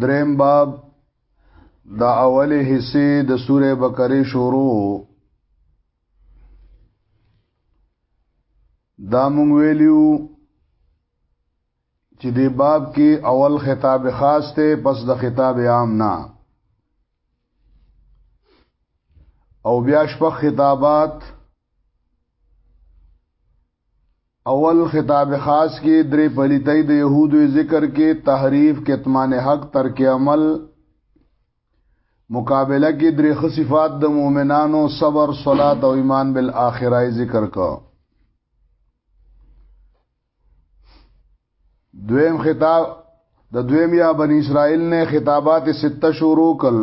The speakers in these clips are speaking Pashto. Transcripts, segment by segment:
دریم باب د اوله حصے د سوره بقره شروع دا مونږ ویلیو چې دی باب کې اول خطاب خاص ته پس د خطاب عام نه او بیا شپه خطابات اول خطاب خاص کې درې پلیتۍ د يهودو ذکر کې تحریف کتمان حق ترک عمل مقابله کې درې خصفات د مؤمنانو صبر صلات او ایمان بالآخره ذکر کو دویم خطاب د دویم یا بنی اسرائیل نه خطابات سته شروع کل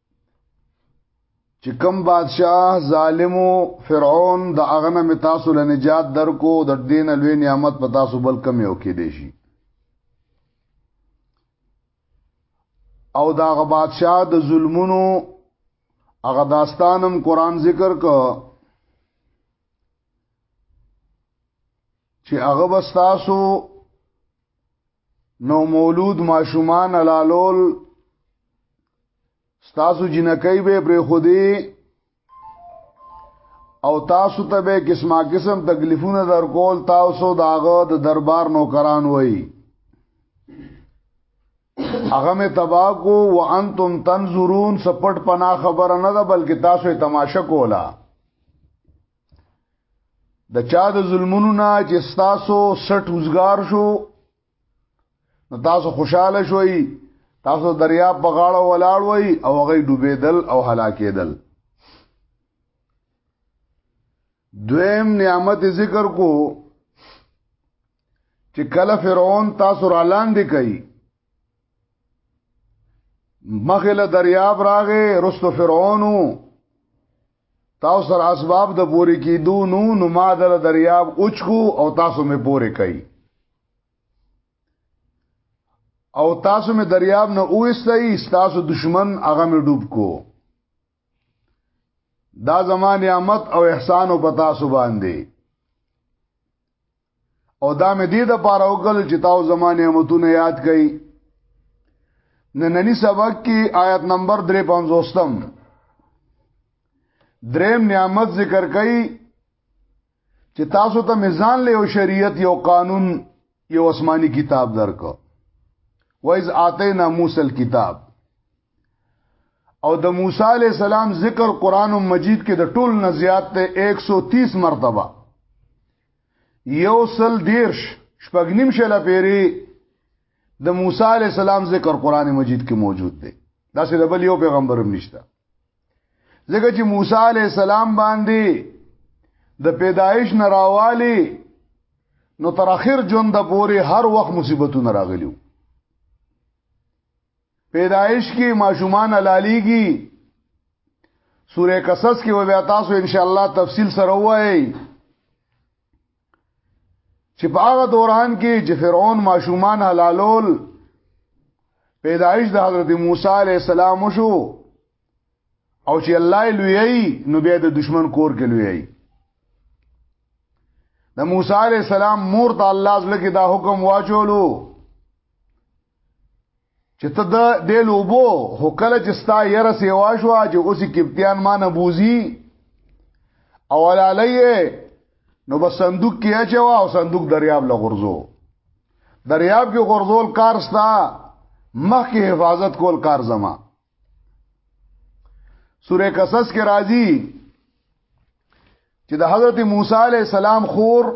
چې کم بادشاہ ظالمو فرعون د اغنه می تاسو له نجات درکو د دین لوی نعمت په تاسو بل کم یو کې دی شي او دا غ بادشاہ د ظلمونو هغه داستانم قران ذکر کو چې هغه بستاسو نو مولود ماشومان لالول ستاسو جنکۍ به پر خودي او تاسو ته به قسمه قسم تکلیفونه در کول تاسو داغه د دربار نوکران وای هغه می تبا کو وانتم تنظرون سپټ پنا خبره نه ده بلکې تاسو تماشه کولا د چا د ظلمونو نه چې تاسو سټ وزګار شو نو تاسو خوشاله شوي تاسو دریاب په غاړه ولاړ وي او هغه ډوبېدل او هلاکېدل دویم نعمت ذکر کو چې کله فرعون تاسو را لاندې کړي مخله دریاب راغې رستو فرعونو تاسو سره اسباب د پوری کیدو نو نو ما در دریاب اوچکو او تاسو می پوری کوي او تاسو می دریاب نه اوستای تاسو دشمن هغه می ډوب کو دا زمان نعمت او احسان او پتا سو باندې او دا مې دې د پاره وکړ چې تاسو زمانه نعمتونه یاد کړئ نننی سبق کې آیت نمبر 350 دریم نعمت ذکر کړئ چې تاسو ته میزان له شریعت یو قانون یو آسماني کتاب درکو وایز آتینا موسی الكتاب او د موسی علی السلام ذکر قران مجید کې د ټول نه زیات ته 130 مرتبه یو سل دیرش شپږنیم شل پیری د موسی علی السلام ذکر قران مجید کې موجود دی دا چې د بل یو پیغمبر هم نشته ځکه چې موسی علی السلام باندې د پیدایش نه راوالی نو تر اخر ژوند پورې هر وخت مصیبتونه راغلیو پیدایش کې ماشومان حلاليږي سوره قصص کې وبیا تاسو ان شاء الله تفصیل سره وایي چې په هغه دوران کې چې فرعون ماشومان حلالول پیدایش د حضرت موسی علی السلام شو او چې الله لوی نو بیا د دشمن کور کې لوی د موسی علی السلام مور ته الله زله کې دا حکم واچولو چې ته د دې لوبو هو کله چې ستا یره سیوا شو چې اوسې کپتان ما نه بوزي او علالیه نو بس صندوق کې اچوا او صندوق دریاب له غرزو دریاب کې غرزول کار ستا مخ کې حفاظت کول کار زما سوره قصص کې راځي چې د حضرت موسی علی السلام خور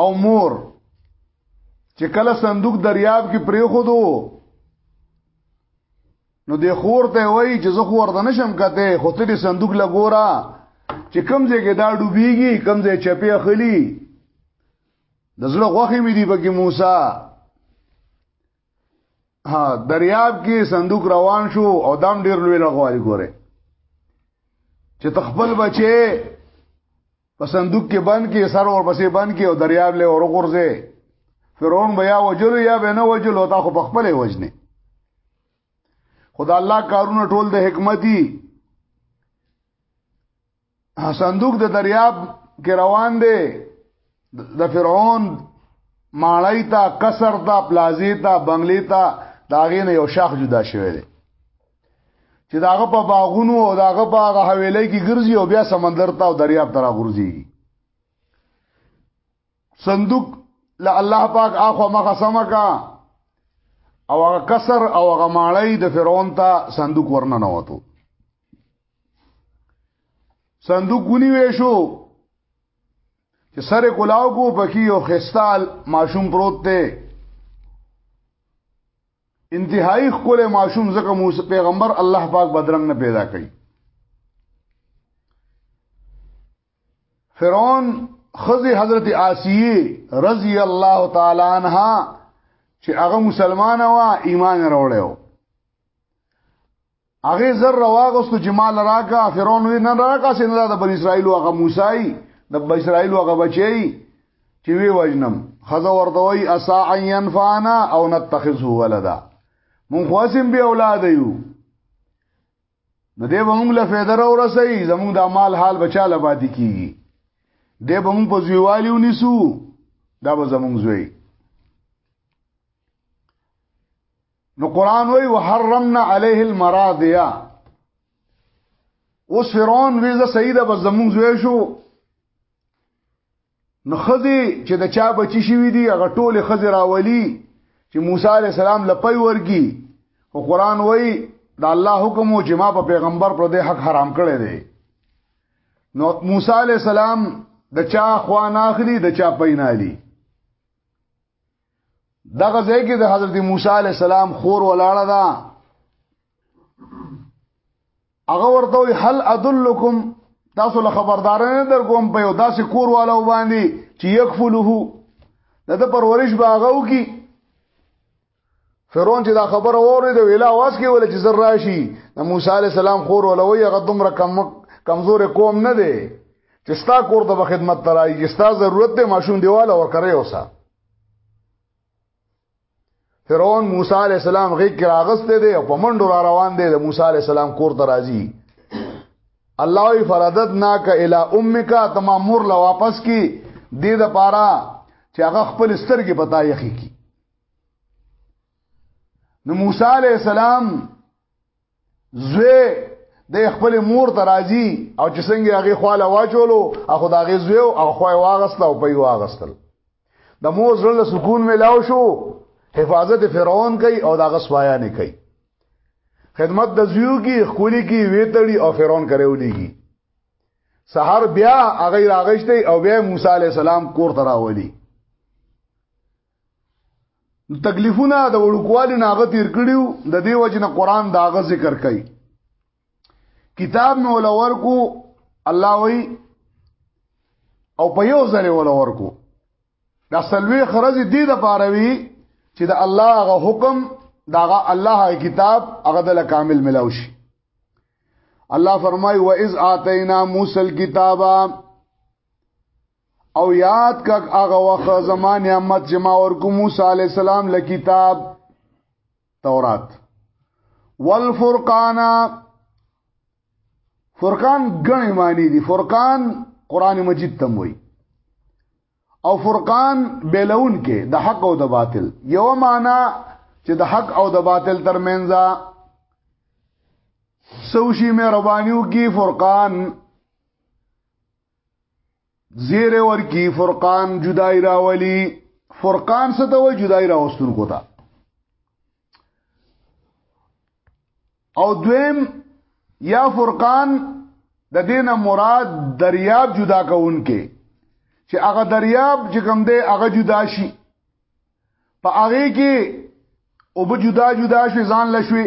او مور چې کله صندوق دریاب کې پرې خو دو نو د خور ته وای چې زه خور ته نشم کته خو ته د صندوق لګورا چې کم ځای کې دا ډوبېږي کم ځای چپی اخلي د زړه غوخي مې دی پکې موسی ها دریاب کې صندوق روان شو او دام ډیر لوی لغواري ګوره چې تخپل بچي په صندوق کې بند کې سر ور پسې بند کې او دریاب له اور غورځي فرعون بیا وجل یا بنه وجل او تا خو په خپل وجنه خدا الله کارونه ټول د حکمتي صندوق د دریاب کې روان دی د فرعون ماړی تا کسر تا پلازی تا بنگلی تا داغه نه یو شاخ جدا شوی دی چې داغه په باغونو او داغه په هغه حویلې کې ګرځي او بیا سمندر ته او دریاب ته راغورځي صندوق لا الله پاک اخو مخه سمکا او هغه کسر او هغه ماړی د فرعون ته صندوق ورنه نه وته صندوق ونی وېشو چې سره کلاو کو پکې او خستال ماشوم پروت دی انتهایی خپل معشوم زکه موسی پیغمبر الله پاک بدرنګ نه پیدا کړي فرعون خزي حضرت آسیه رضی الله تعالی عنها چې هغه مسلمانه وا ایمان راوړیو هغه زر رواغستو چې مال راکا فرعون وی نه راکا سیندا د بن اسرائیل هغه موسی د بن اسرائیل هغه بچی چې وی وجنم خزه ورته وی اسا عین فانا او نتخذه ولدا مون خواسم به اولاد یو نو دی به موږ له فایده را ورسي زموږ د مال حال بچاله پاتې کیږي دی به موږ په زیوالي ونیسو دا به زموږ زوی نو قران وی وحرمنا عليه المراضيا اوس فرعون ویزه سیده به زمونږ زوی شو نو خزي چې د چا بچی شوی دی هغه ټول خزي راولي چې موسی عليه السلام لپی ورګي او قران وای دا الله حکم او چې ما په پیغمبر پر دې حق حرام کړی دی نو موسی عليه السلام د چا خوان اخلي د چا پینالي دغه ځای کې د حضرت موسی علی السلام خور ولاړه ده هغه ورته وی هل ادلکم تاسو له خبردارنه در کوم په یو داسې کور والا وباندې چې یکفله د د پرورش باغو کی فرعون چې دا خبره وره د ویلا واس کې ول چې زر راشي د موسی علی السلام خور ولوي هغه دومره کم کمزور قوم نه دی چې ستا کور ته خدمت ترای چې ستا ضرورت دی ماشوم دیواله ور کوي اوسه فرعون موسی علی السلام غیږ کې راغسته دی او په منډو را روان دی د موسی علی السلام کور ته راځي الله وی فردت ناک الی امک تمام مور لا واپس کی دې د پاره چې هغه خپل سترګې پتا یخی کی نو موسی علی السلام زوی د خپل مور ته راځي او چې څنګه هغه خواله واچولو اخو دا غي زوی او خو واغسته او پي واغستل د مور زړه سکون ملاو شو حفاظت فرعون کوي او دا غسوایا نه کوي خدمت د زیو کی خولی کی ویتړي او فرعون کرے ولېږي سحر بیا هغه راغشته او بیا موسی علی السلام کور ته راولي تکلیفونه د وړوکوالي ناغه تیر کړیو د دې وجنه قران داغه ذکر کوي کتاب مې ول ورکو الله وی او په یو ځل ول ورکو دا سلوي خرج دي د پاروي چې د الله غ حکم داغه الله کتاب هغه د کامل ملاو شي الله فرمای و اذ اتینا موسی الكتاب او یاد کک هغه وخت زمان نعمت چې ما ورکو موسی علی السلام له کتاب تورات والفرقان فرقان غنی معنی دي فرقان قران مجید تم وای او فرقان بیلون کې د حق او د باطل یو معنا چې د حق او د باطل ترمنځ سوشي مې ربانیو کې فرقان زیر ورکی فرقان جدای راولی فرقان ستوي جدای راوستون کوتا او دویم یا فرقان د دینه مراد دریاب جدا کوونکې چې هغه دریاب چې کوم دی هغه جدا شي په هغه کې او به جدا جدا شي ځان لشوي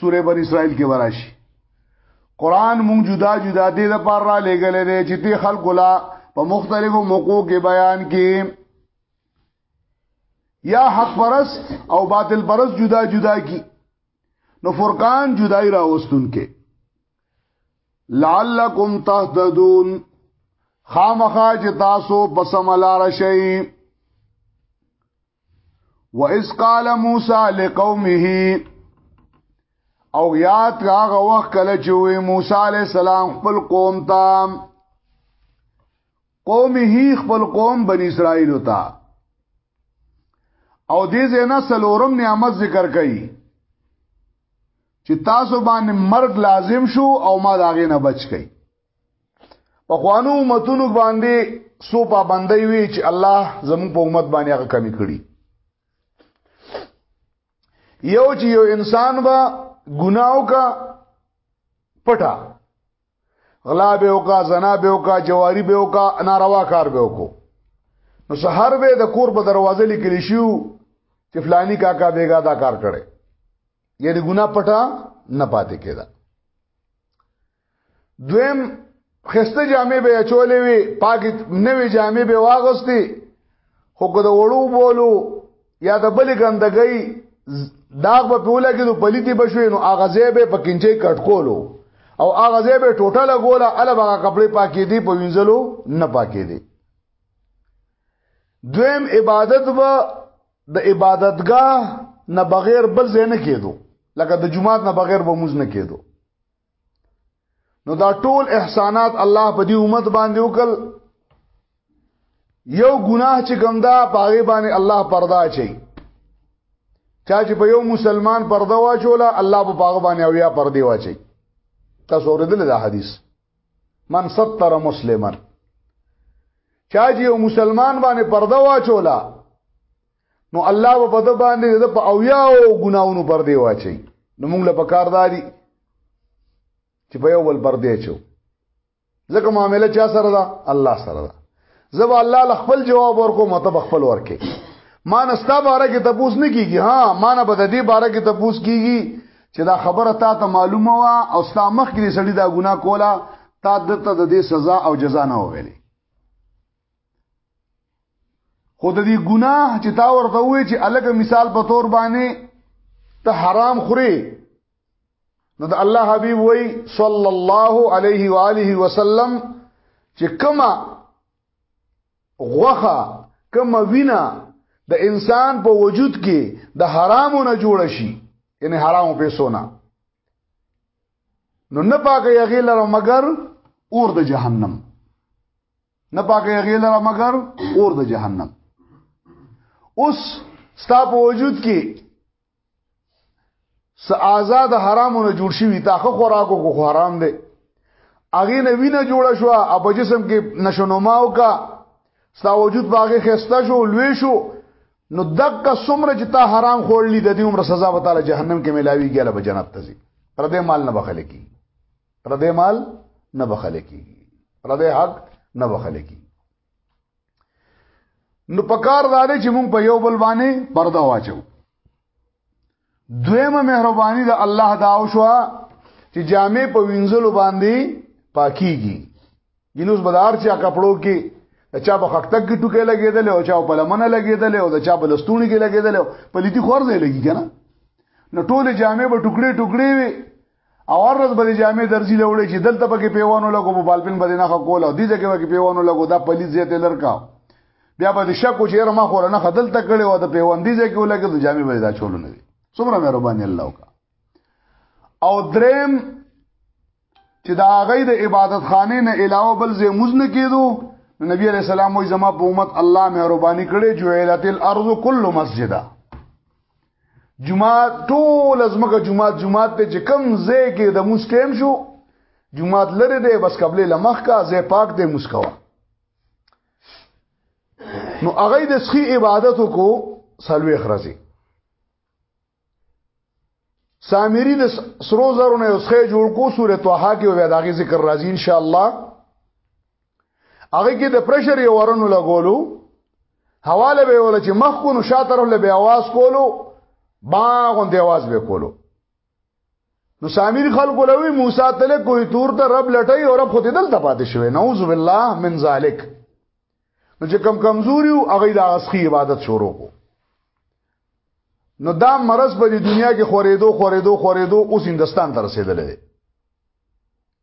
سوره بنی اسرائیل کې وراشي قران مونږ جدا جدا دې د پار را لګلې دې چې دې خلق لا په مختلفو موقعو کې بیان کې یا حق پرس او باطل پرس جدا جدا کی نو فرقان جدای را وستون کې لعلکم تهتدون خامخا چې تاسو په سم لار شئ وَإِذْ قَالَ مُوسَى لِقَوْمِهِ او یاد هغه وخت کله چې وې موسی عليه السلام خپل قوم ته قومه خپل قوم بن اسرائیل ته او دې زینا سلورم نعمت ذکر کړي چې تاسو باندې مرګ لازم شو او ما داغه نه بچ کړي په خوانو امتونو باندې سو پابندۍ وی چې الله زموږ په امت باندې هغه کمی کړی یو چې یو انسان با ګناو کا پټا غلا به وکا زنا به وکا جواری به وکا ناروا کار به وکو نو سحر به د کور په دروازه لیکل شو چې فلانی کاکا بیګا دا کار کړي یعنی ګنا پټا نه پاتې کېده دویم خسته جامې به چولې وي پاکي نوې جامې به واغستي خو که د وړو بولو یا د بلې ګندګۍ داغ په پوله کې د پلیتی بشوي نو اغازې به پکینچې کټکولو او اغازې به ټوټه لګوله اله بغه کپڑے پاکې دي په وینځلو نه پاکې دي دویم عبادت به د عبادتګاه نه بغیر بل ځای نه کېدو لکه د جمعات نه بغیر به موز نه کېدو نو دا ټول احسانات الله په دې امت باندې وکړ یو ګناه چې کوم دا پاغه باندې الله پردا چي چا چې په یو مسلمان پردا واچولا الله په پاغه باندې او یا پردي واچي تاسو اوریدل دا حدیث من ستر مسلمان چا چې یو مسلمان باندې پردا واچولا نو الله په پد باندې د په اویا او ګناونو پر دی واچي نو موږ له پکارداري چې په یو بل پر دی چو ځکه معاملې چا سره ده الله سره ده زب الله ل خپل جواب ورکو مطلب خپل ورکه ما نستا باره کې تپوس نه کیږي ها ما نه بد دې باره کې تپوس کیږي چې دا خبره تا ته معلومه وا او ستا مخ کې سړی دا ګناه کوله تا دته د دې سزا او جزا نه وویلې خو د دې ګناه چې تا ورته وې چې الګ مثال په تور باندې ته حرام خوري نو د الله حبيب وای صلی الله علیه و آله وسلم چې کما غوخه کما وینا د انسان په وجود کې د حرامو نه جوړ شي یعنی حرامو پیسو نه نو نه پاګه یغی لره مگر اور د جهنم نه پاکه غیله را مگر اور د جهنم اوس ستا په وجود کې س آزاد حرامونه جوړ شوی تا خو خوراکو کو حرام دی اغه نه وینه جوړه شو او په جسم کې نشونماو کا ستا وجود باغې خسته شو لوي شو نو دک سمره چې تا حرام خورلی د دې عمر سزا وتاله جهنم کې ملاوي ګاله به جنت ته ځي پر دې مال نه بخل کی پردې مال نه بخل کیږي پردې حق نه بخل کیږي نو پکار داري چې مونږ په یو بل باندې پرده واچو دویمه مهرباني د الله دا او شو چې جامع په وینځلو باندې پاکيږي جنوس بدار چې کپړو کې د چا په خکتک کې ټوکې لګېدل او چا په لمنه لګېدل او د چا په لستونی کې لګېدل په لیدي خورځې لګي کنه نو ټول جامع به ټوکړي ټوکړي وي او هر ورځ به جامع درځي لوړې چې دلته پکې پیوانو لګو په بالپن باندې نه خکول او دې ځکه پکې پیوانو لګو دا پلیز زیات لرکا بیا به شک چې رما خور نه خدل ته کړي او د پیوندې ځکه ولګي د جامع به دا چولو نه دي څومره مهرباني الله وکا او دریم چې دا غي د عبادت خانه نه علاوه بل زه مزن کېدو نبی علیہ السلام وې زما په امت الله مهرباني کړي جوړه الارض کل مسجدا جمعات ټول از مګه جمعات جمعات ته چې کم زه کې د موس ټیم شو جمعات لره دی بس قبلې لمخ کا زه پاک دی مسکوا نو هغه د سخی عبادت کو سلوي خرزي سامری د سرو زرو نه اوسخه جوړ کو سورته طه کې وې داغي ذکر راځي ان شاء الله هغه کې د پرشر یو ورنو لګولو حواله به ول چې مخ کو نو شاتره له به आवाज کولو باغون دی आवाज به کولو نو سامیر خلق لوی موسی تل کوی تور ته رب لټای او رب خو دې دلته پاتې شوی نعوذ بالله من ذالک نو چې کم کمزوري او هغه د اسخي عبادت شروع کو نو دا مرض په دنیا کې خورېدو خورېدو خورېدو اوس هندستان ته رسیدلې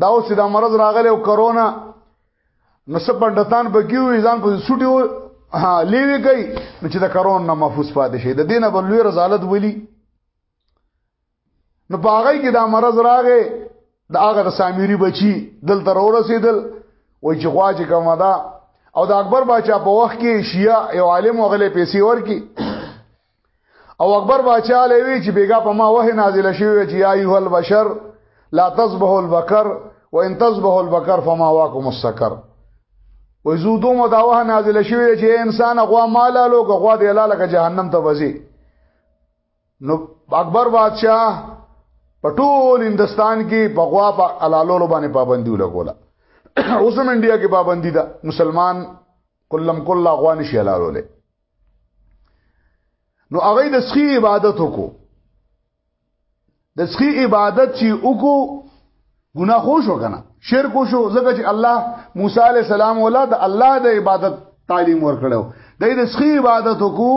دا اوس دا مرض راغلی او کرونا نو سپندتان په کیو ځان په سټي و ها لیوي کوي نو چې دا کرونا نه محفوظ پاتې شي د دینه بلوي رسالت ولي نو په هغه کې دا مرض راغی دا هغه د سامری بچي دل تر ورسېدل وای چې خوا چې کومه ده او د اکبر بچا په وخت کې شیعه یو عالم وغلې پیسې ورکی او اکبر بادشاہ لوي چې بیګا په ما وه نازل شوی چې یا ایه البشر لا تصبح البقر وان تصبح البقر فما واکم السکر وې زو دومره دا وه نازل شوی چې انسان غوا مالا لوګ غوا دی لاله که جهنم ته وځي نو اکبر بادشاہ په ټول هندستان کې په غوا په علالولو باندې پابندي ولګوله اوس هم انډیا کې پابندي ده مسلمان کلم کلا غوا نشي علالوله نو هغه د سخی عبادت وکړو د سخی عبادت چې وکړو ګناه خو شو کنه شرک شو ځکه چې الله موسی علی السلام ولا د الله د عبادت تعلیم ورکړو د دې سخی عبادت وکړو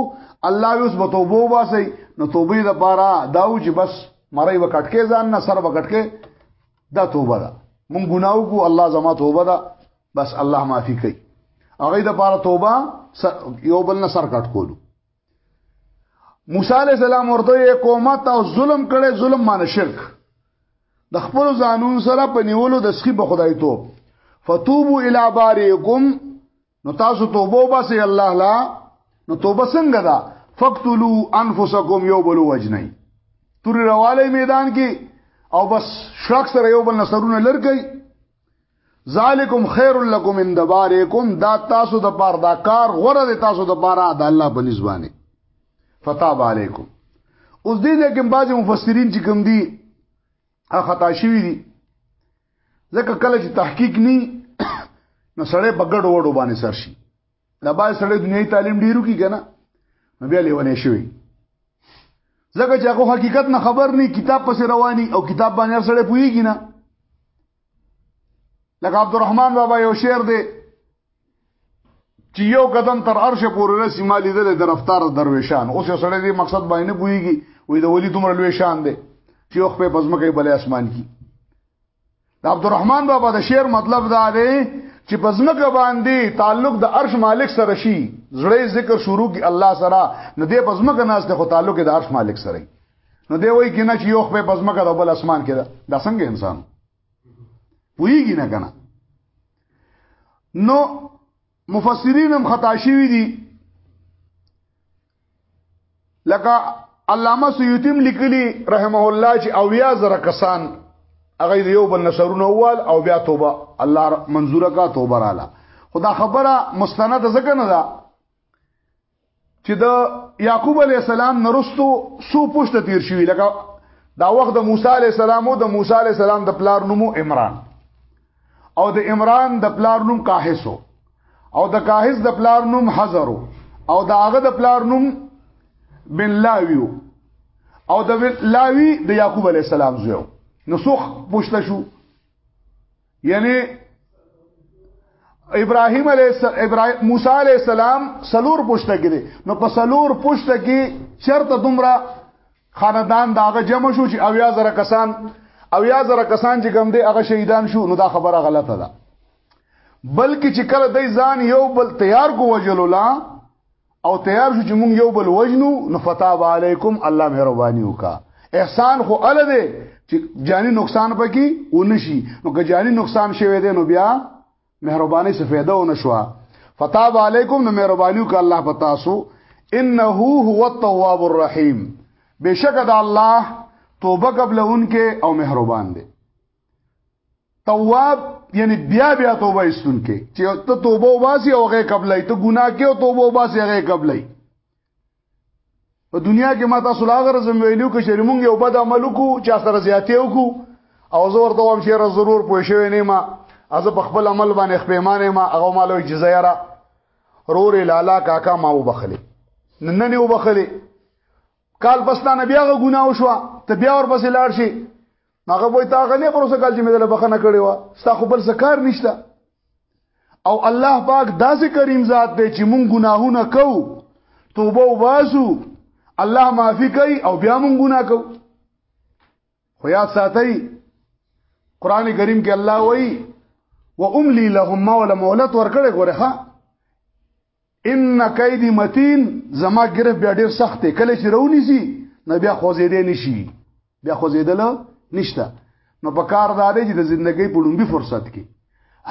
الله یوس به توبه واسي نو توبې د پاره داو چې بس مړی وکټکې ځان نه سر وکټکې دا توبه ده مونږ ګناو کو الله زما توبه ده بس الله معافي کوي هغه د پاره توبه یو بل نه سر کټ کولو موسی علی السلام ورته کومه تا ظلم کړي ظلم مان شرک د خپل ځانون سره په نیولو د سخی په خدای توب فتوبو الی باریکم نو تاسو توبه وباسي الله لا نو توبه څنګه ده فقتلوا انفسکم یو بل وجنی تور رواله میدان کې او بس شرک سره یو بل نصرونه لړګي ذالکم خیر لکم ان دبارکم دا تاسو د پاره دا کار غره د تاسو د پاره د الله په نسبانه فتاب علیکم اوس دې دې کوم بعضی مفسرین چې کوم دي هغه خطا شوی دي ځکه کله چې تحقیق ني نو سړی بغړ وړو باندې سر شي دا باید سړی دنیوي تعلیم ډیرو کی کنه نو بیا لیونه شوی ځکه چې هغه حقیقت نه خبر نه کتاب پس رواني او کتاب باندې سره پويږي نه لکه عبدالرحمن بابا یو شعر دی چې یو قدم تر عرش پورې رسی مالی دل د رفتار درویشان اوس یو سړی دی مقصد باندې نه پويږي وې د ولی دومره لوی شان دی چې خو په پزما کې بلې اسمان کې د عبدالرحمن بابا د شعر مطلب دا دی چې په ځمکه باندې تعلق د عرش مالک سره شي زړه ذکر شروع کی الله سره نو دې په ځمکه ناس ته خو تعلق د عرش مالک سره نو دی وای کینه چې یو خپل په ځمکه د بل اسمان کې ده دا څنګه انسان پویږي نه کنه نو مفسرین هم خطا شوی دي لکه علامه سیوطی لیکلی رحمه الله چې او یا زره کسان هغه یو بل نشرونه وال او بیا توبه الله منظور کا توبه رااله خدا خبره مستند زکه نه ده چې د یعقوب علی السلام نرستو سو پښته تیر شوی لکه دا وخت د موسی علی السلام او د موسی علی السلام د پلار نومو عمران او د عمران د پلار نوم کاهسو او د کاهس د پلار نوم حزرو او د هغه د پلار نوم بن لاویو او د لاوی د یعقوب علی السلام زو نو سوخ پښته شو یعنی ابراهيم عليه السلام موسی عليه السلام سلور پښته کړي نو په سلور پښته کې چرته دومره خاندان داغه جمع شو چې اویا زره کسان اویا زره کسان چې کوم دي هغه شهیدان شو نو دا خبره غلطه ده بلکې چې کله دای ځان یو بل تیار کو وجلولا او تیار شو چې مونږ یو بل وجنو نو فتاب علیکم الله مهرباني وکا احسان خو ال دی چې جانی نقصان پکې ونشي نو که جانی نقصان شوه دی نو بیا مهرباني څه فایده ونشوا فتاب علیکم نو مهرباني وکا الله پتا سو انه هو التواب الرحیم بشک د الله توبه قبل انکه او مهربان دی تواب یعنی بیا بیا توبه استون کې چې ته توبه واسي او غې قبلای ته ګناه کې او توبه واسي غې قبلای په دنیا کې ما تاسو لاغر زم ویلو کې شری مونږ یو بد عمل کو چې سره زیاتې وکړو او زه ورته وایم چې ضرور پوه شوی نه ما از په خپل عمل باندې خپېمانه ما هغه مالو جزایه را رور لالا کاکا ما وبخلی نن نه وبخلی کال پس تا نبی هغه ګناه وشو ته بیا ور پسې لاړ شي هغه وای تا غنه پروسه کال چې مې دل بخنه کړې و ستا خو بل سکار نشته او الله پاک داسې کریم ذات دی چې مونږ ګناهونه کوو توبه وباسو الله معافي کوي او بیا مونږ ګناه کوو خو یاد ساتئ قران کریم کې الله وایي و املی لهم مولا مولت ورکړې ګوره ها ان کیدی متین زما ګرف بیا ډیر سخت دی کله چې رونی سي نو بیا خوځېدې نشي بیا خوځېدل نشته نو په کار دا دی چې د ژوندۍ په لومبي فرصت کې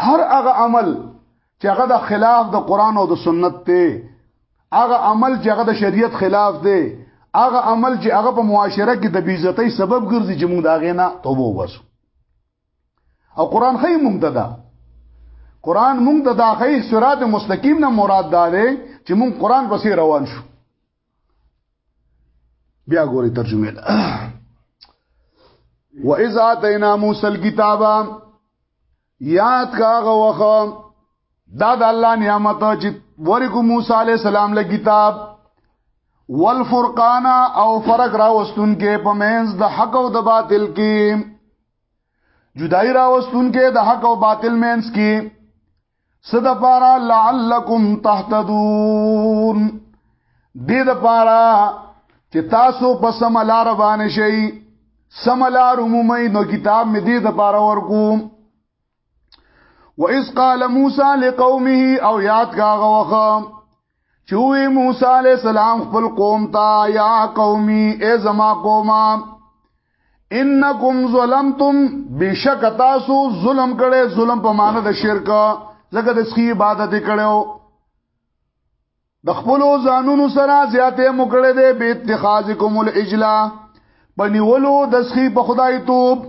هر هغه عمل چې هغه د خلاف د قران او د سنت دی هغه عمل چې هغه د شریعت خلاف دی هغه عمل چې هغه په معاشره کې د بیزتۍ سبب ګرځي چې موږ دا غینا توبه وباسو او قران خې مونږ ته دا قران مونږ ته دا خې صراط مستقیم نه مراد دا دی چې مونږ قران پسې روان شو بیا ګوري ترجمه ده و اذ اتینا موسی الكتاب یاد کاغه وخ دا د الله نعمت چې ورکو موسی علی السلام له کتاب والفرقان او فرق را وستون کې پمنز د حق او د باطل کې جدائی راوستون کې د حق او باطل مینس کې صد پارا لعلکم تهتدون دې د پارا چې تاسو په سم لار باندې شئ سم لار عمومي نو کتاب مې دې د پارا ورکو و اذ قال موسی لقومه او یاد کاغه وخه چوي موسی عليه السلام خپل قوم ته یا قومي ای زما قومه انکم ظلمتم بشک تاسو ظلم کړي ظلم په معنی د شرک زګه د سخی عبادت کړو د خپل ځانونو سره زیاته مکړه دې به اتخاذکم الاجلا پنیولو د سخی په خدای توب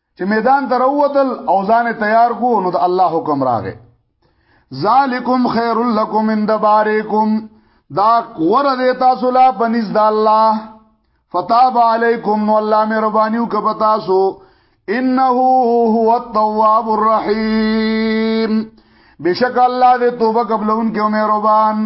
چې میدان ته راووتل او ځان تیار کو نو د الله حکم راغی ذالکم خیر لکم ان دباریکم دا ور دې تاسو لا پنځ د الله فتاب علیکم نو الله مهربانيو ک پتا سو انه هو التواب الرحیم بشک الله دې توبه قبلون کې مهربان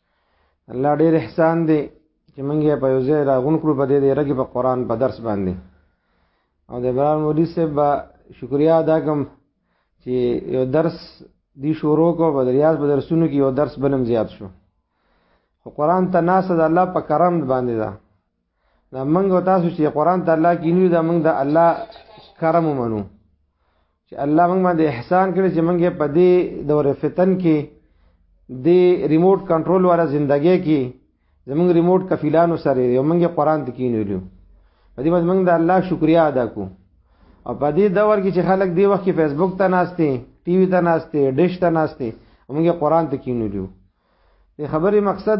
الله ډېر احسان دی چې موږ په یو ځای راغون کړو په دې دې رګي په قران په درس باندې او د بران مولوی صاحب شکریا ادا کوم چې یو درس دی شروع کو په ریاض په درسونو کې یو درس بنم زیات شو خو قران ته ناس د الله په کرم باندې ده دا منګ او تاسو چې قران ته الله کې نیو دا منګ د الله کرم ومنو چې الله موږ باندې احسان کړی چې موږ په دې دور فتن کې د ریموټ کنټرول والا زندګۍ کې زمونږ ریموټ کفیلانو سره یو موږ قران ته کینولو په دې باندې موږ د الله شکریا ادا کو او په دې دور کې چې خلک دی وخت کې فیسبوک ته ناشته ټي وي ته ناشته ډیش ته ناشته موږ قران ته کینولو د خبرې مقصد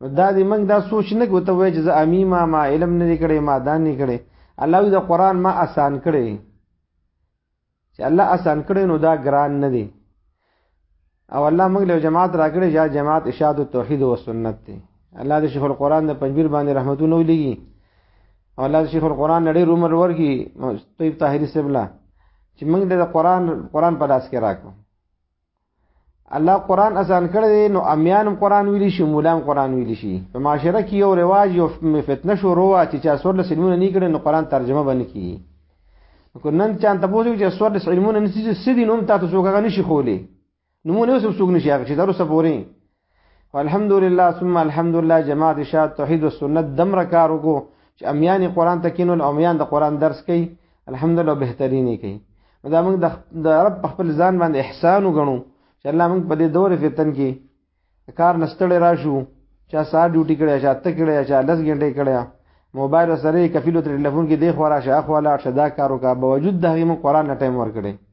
نو دا دې موږ دا سوچ نه کو ته وای چې زه امی ما ما علم نه کړي ما دان نه کړي الله دې قران ما آسان کړي چې الله آسان کړي نو دا ګران نه دی او الله موږ له جماعت راکړي یا جماعت اشاعت توحید او سنت دی الله دې شیخ القران د پنځیر باندې رحمتونه ولګي او الله دې شیخ القران نړۍ عمر ورګي طيب طاهری سبلا چې موږ د قران قران په لاس کې راکو الله قران اسان کړی دی نو امیانم قران ویلی شي مولام قران ویلی شي په معاشره کې یو رواج یو فتنه شروع وا چې چا سور له سلمونه نه کړي نو قران ترجمه باندې کی کو نن چان ته پوښتنه چې سور له سلمونه نه سې دین هم تاسو څوګه نشي خولې نو مونږ اوس څوګ نشي هغه چې درو سپوري والحمدلله ثم الحمدلله جماعت شاد توحید او سنت دم رکارو کو چې امیان قران تکینو او امیان د قران درس کوي الحمدلله بهترینی کوي دا موږ د رب په خپل ځان باندې احسان وګڼو چې الله موږ په دې دور فتن کې کار نستړی راشو چا سار ډیوټي کړی چا ته کړی چا لس غنټې کړی موبایل سره کفیلو تر ټلیفون کې دی خورا شاخ والا شدا کارو کا باوجود د هغه مو قران نه ټایم ور کړی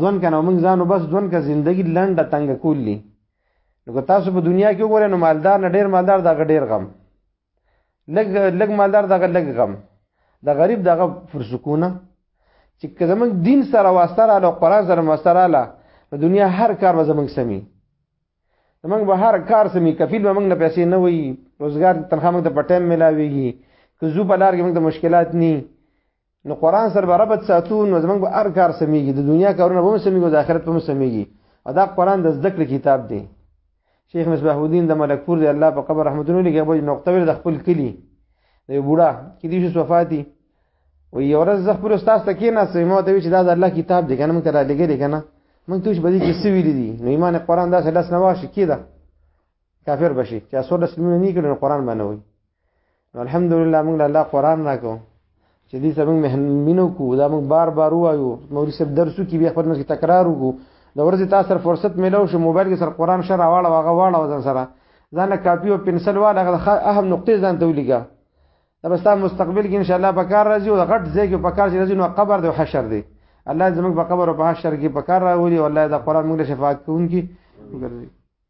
ځون کنه موږ ځانو بس ځون کا زندگی لنډه تنگ کولی نو که تاسو په دنیا کې وګورئ نو مالدار نه ډیر مالدار دغه ډیر غم لګ لګ مالدار دغه لګ غم د غریب دغه فرسکونه چې که زمونږ دین سره واسطه را له قرآن سره واسطه را له د دنیا هر کار به زمونږ سمي زمونږ به هر کار سمي کفیل به موږ نه پیسې نه وي روزګار تنخوا موږ ته په ټایم ملاويږي که زو په لار کې موږ ته مشکلات ني نو قران سره به ربط ساتو نو زمونږ به هر کار سميږي د دنیا کارونه به سميږي د آخرت به سميږي او دا قران د ذکر کتاب دی شیخ مصباح الدین د ملکپور دی الله په قبر رحمتونو لګي به نقطه ور د خپل کلی دی بوډا کې دې شو وفاتی و یو ورځ زه خپل استاد ته کې نه سمو ته چې دا د الله کتاب دی کنه موږ ته را لګي دی کنه موږ ته چې بدی کې سوي دي نو ایمان قران دا سلاس نه واشي کیده کافر بشي چې اسور د سلمونه نه کړي قران باندې وي نو الحمدلله موږ الله قران راکو چې دې زموږ مهمنو کو دا موږ بار بار وایو موري سب درسو کې بیا خپل مخ تکرار وکړو د ورځې تاسو سره فرصت ملو شو موبایل کې سره قران شر واړه واغه واړه وزن سره ځان له کاپي او پنسل والا اهم نقطې ځان ته ولګا دا بس تاسو مستقبل کې ان شاء الله پکار راځي او غټ ځای کې پکار شي راځي نو قبر دی او حشر دی الله زموږ په قبر او په حشر کې پکار راولي او الله دا قران موږ له شفاعت کوونکی وګرځي